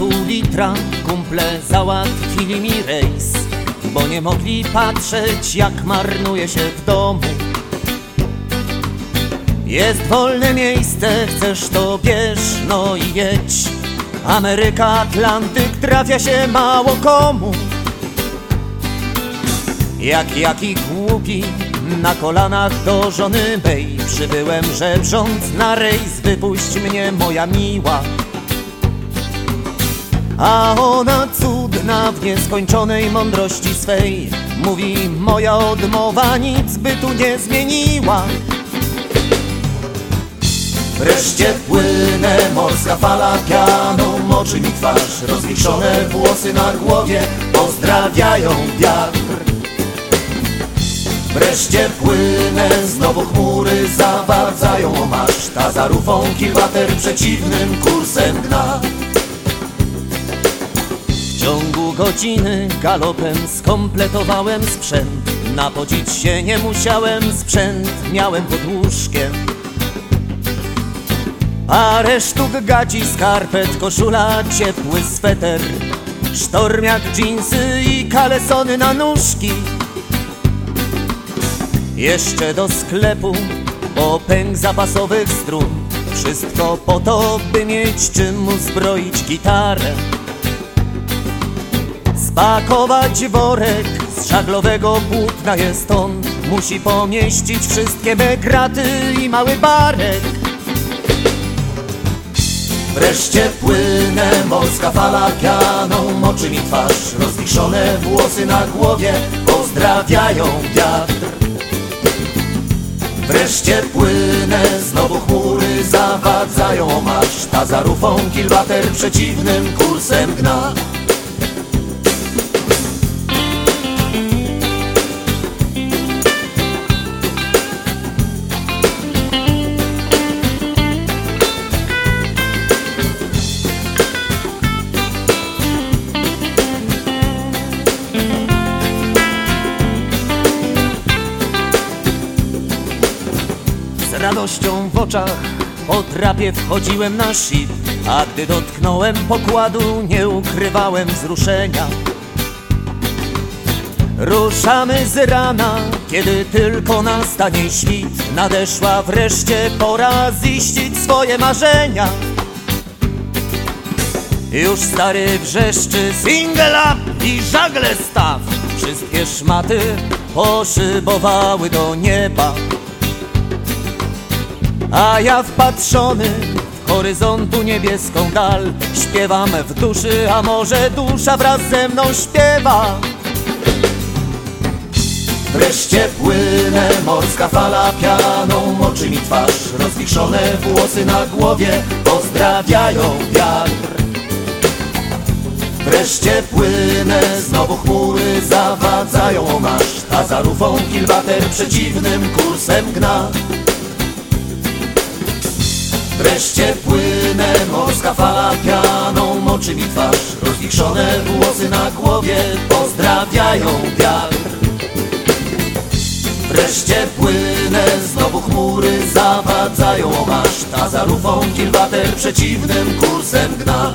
jutra kumple załatwili mi rejs Bo nie mogli patrzeć jak marnuje się w domu. Jest wolne miejsce, chcesz to bierz, no i jedź. Ameryka, Atlantyk trafia się mało komu. Jak jaki głupi na kolanach do żony mej. Przybyłem żebrząc na rejs, wypuść mnie moja miła a ona cudna w nieskończonej mądrości swej. Mówi moja odmowa nic by tu nie zmieniła. Wreszcie płynę, morska fala pianą Moczy mi twarz, rozwiszone włosy na głowie Pozdrawiają wiatr. Wreszcie płynę, znowu chmury zawadzają omarz Ta za rufą kilwater przeciwnym kursem gna godziny galopem skompletowałem sprzęt. Napodzić się nie musiałem, sprzęt miałem pod łóżkiem. Parę sztuk gaci, skarpet, koszula, ciepły sweter Sztormiak, dżinsy i kalesony na nóżki. Jeszcze do sklepu po pęk zapasowych strun Wszystko po to, by mieć czym uzbroić gitarę Spakować worek z żaglowego płótna jest on. Musi pomieścić wszystkie me kraty i mały barek. Wreszcie płynę, morska fala pianą. Moczy mi twarz, rozwiszone włosy na głowie Pozdrawiają wiatr. Wreszcie płynę, znowu chmury zawadzają. Omarz Ta za rufą przeciwnym kursem gna radością w oczach. Po trapie wchodziłem na ship A gdy dotknąłem pokładu nie ukrywałem wzruszenia. Ruszamy z rana, kiedy tylko nastanie świt. Nadeszła wreszcie pora ziścić swoje marzenia. Już stary wrzeszczy single up i żagle staw. Wszystkie szmaty poszybowały do nieba a ja wpatrzony w horyzontu niebieską dal Śpiewam w duszy, a może dusza wraz ze mną śpiewa. Wreszcie płynę, morska fala pianą Moczy mi twarz, rozwiszone włosy na głowie Pozdrawiają wiatr. Wreszcie płynę, znowu chmury zawadzają omarz A za rufą kilwater przeciwnym kursem gna Wreszcie płynę, morska fala pianą Moczy mi twarz, rozwiszone włosy na głowie Pozdrawiają wiatr. Wreszcie płynę, znowu chmury zawadzają omarz Ta za rufą kilwater przeciwnym kursem gna